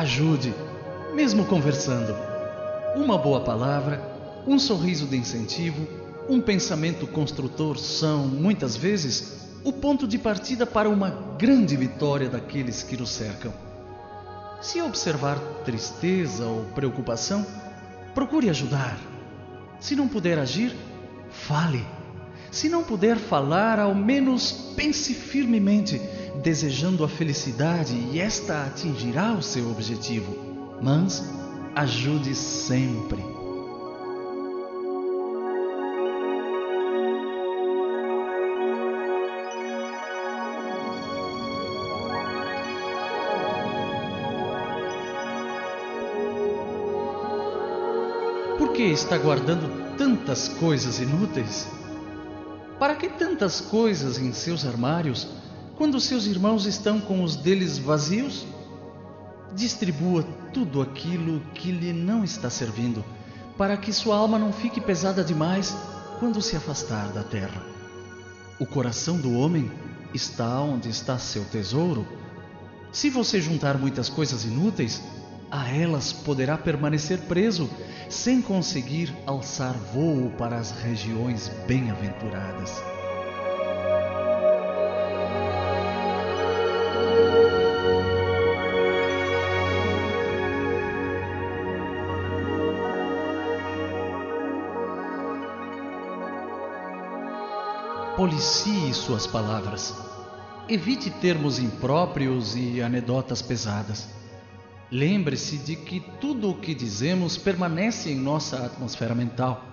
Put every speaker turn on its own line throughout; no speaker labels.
Ajude, mesmo conversando. Uma boa palavra, um sorriso de incentivo, um pensamento construtor são, muitas vezes, o ponto de partida para uma grande vitória daqueles que nos cercam. Se observar tristeza ou preocupação, procure ajudar. Se não puder agir, fale. Se não puder falar, ao menos pense firmemente, desejando a felicidade e esta atingirá o seu objetivo. Mas ajude sempre. Por que está guardando tantas coisas inúteis? Para que tantas coisas em seus armários quando seus irmãos estão com os deles vazios? Distribua tudo aquilo que lhe não está servindo, para que sua alma não fique pesada demais quando se afastar da terra. O coração do homem está onde está seu tesouro. Se você juntar muitas coisas inúteis, a elas poderá permanecer preso sem conseguir alçar voo para as regiões bem-aventuradas. Policie suas palavras. Evite termos impróprios e anedotas pesadas. Lembre-se de que tudo o que dizemos permanece em nossa atmosfera mental,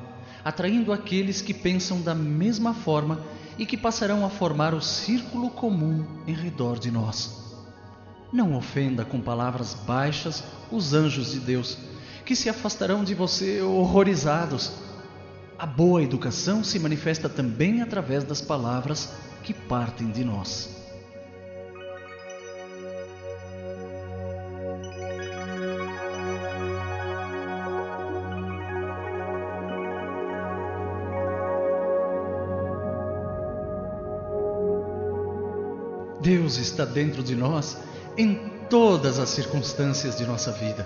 atraindo aqueles que pensam da mesma forma e que passarão a formar o círculo comum em redor de nós. Não ofenda com palavras baixas os anjos de Deus, que se afastarão de você horrorizados. A boa educação se manifesta também através das palavras que partem de nós. Deus está dentro de nós em todas as circunstâncias de nossa vida.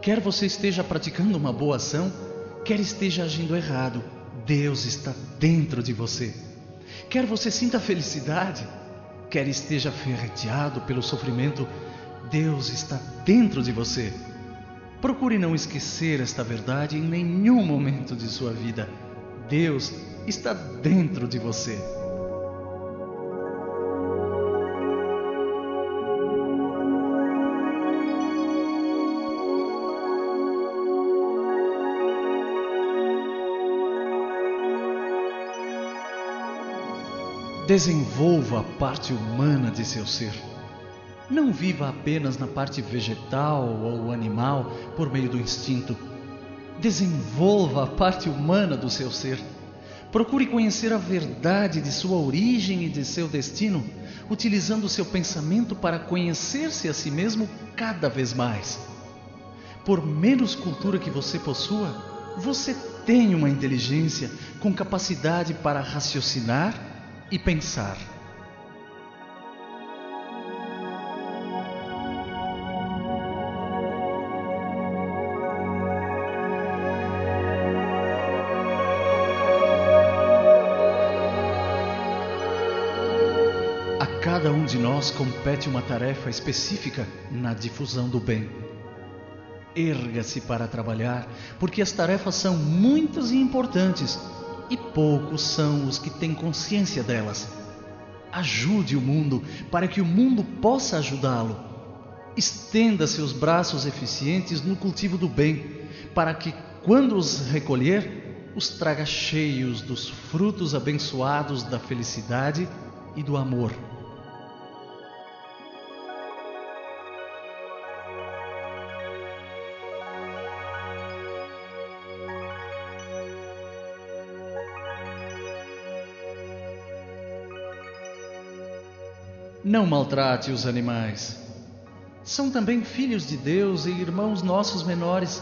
Quer você esteja praticando uma boa ação, quer esteja agindo errado, Deus está dentro de você. Quer você sinta felicidade, quer esteja ferreteado pelo sofrimento, Deus está dentro de você. Procure não esquecer esta verdade em nenhum momento de sua vida. Deus está dentro de você. Desenvolva a parte humana de seu ser. Não viva apenas na parte vegetal ou animal por meio do instinto. Desenvolva a parte humana do seu ser. Procure conhecer a verdade de sua origem e de seu destino, utilizando seu pensamento para conhecer-se a si mesmo cada vez mais. Por menos cultura que você possua, você tem uma inteligência com capacidade para raciocinar e pensar. A cada um de nós compete uma tarefa específica na difusão do bem. Erga-se para trabalhar, porque as tarefas são muitas e importantes e poucos são os que têm consciência delas. Ajude o mundo para que o mundo possa ajudá-lo. Estenda seus braços eficientes no cultivo do bem, para que, quando os recolher, os traga cheios dos frutos abençoados da felicidade e do amor. Não maltrate os animais. São também filhos de Deus e irmãos nossos menores,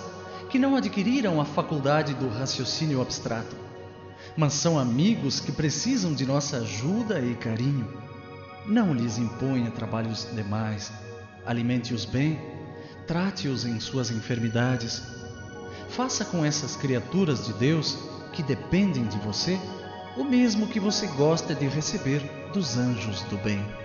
que não adquiriram a faculdade do raciocínio abstrato, mas são amigos que precisam de nossa ajuda e carinho. Não lhes imponha trabalhos demais, alimente-os bem, trate-os em suas enfermidades. Faça com essas criaturas de Deus que dependem de você o mesmo que você gosta de receber dos anjos do bem.